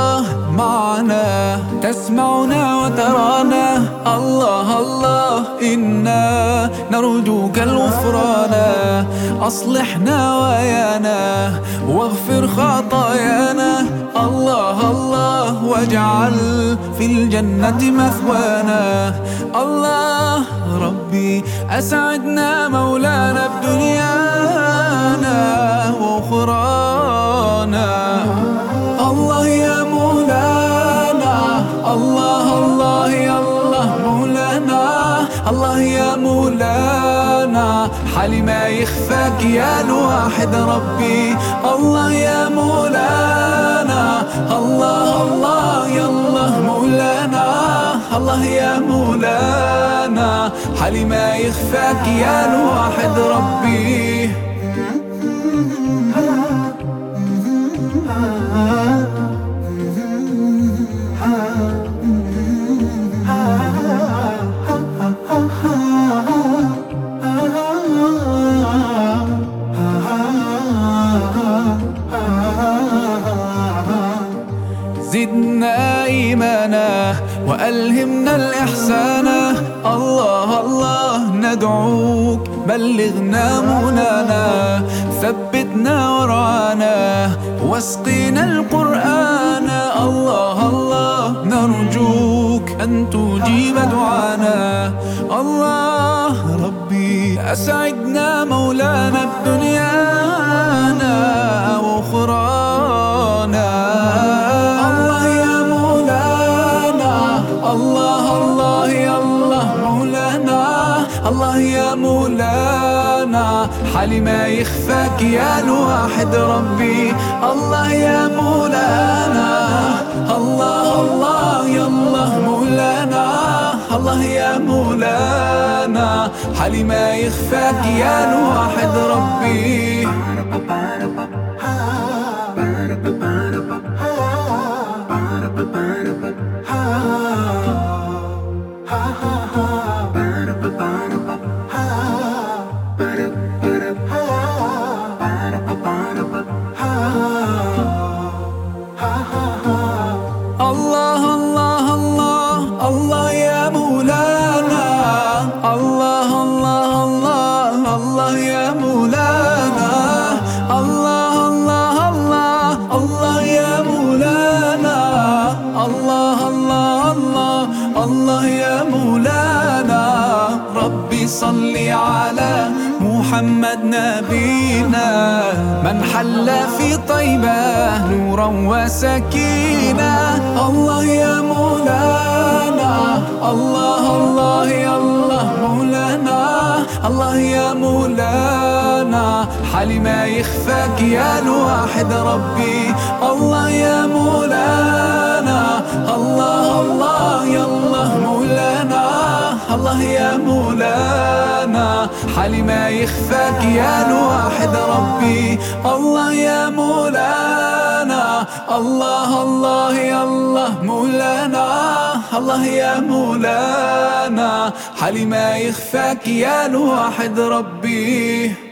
الله معنا تسمعنا وترانا. الله الله إنا نرجوك الغفران. أصلحنا ويانا واغفر خطايانا. الله الله واجعل في الجنة مثوانا. الله ربي أسعدنا مولانا بدنيانا حالي ما يخفاك يا الواحد ربي. الله يا مولانا الله الله يا الله مولانا الله يا مولانا. حالي ما يخفاك يا الواحد ربي. زدنا إيمانا وألهمنا الإحسان. الله الله ندعوك. بلغنا منانا ثبتنا ورعانا واسقينا القرآن. الله الله نرجوك أن تجيب دعانا. الله ربي أسعدنا مولانا بدنيانا مولانا. حالي ما يخفاك يا الواحد ربي. الله يا مولانا. الله الله يا الله مولانا. الله يا مولانا. حالي ما يخفاك يا الواحد ربي. مولانا. ربي صل على محمد نبينا. من حل في طيبة نورا وسكينة. الله يا مولانا. الله الله يا الله مولانا. الله يا مولانا. حالي ما يخفاك يا الواحد ربي. حالي ما يخفاك يا الواحد ربي. الله يا مولانا. الله الله يا الله مولانا. الله يا مولانا. حالي ما يخفاك يا الواحد ربي.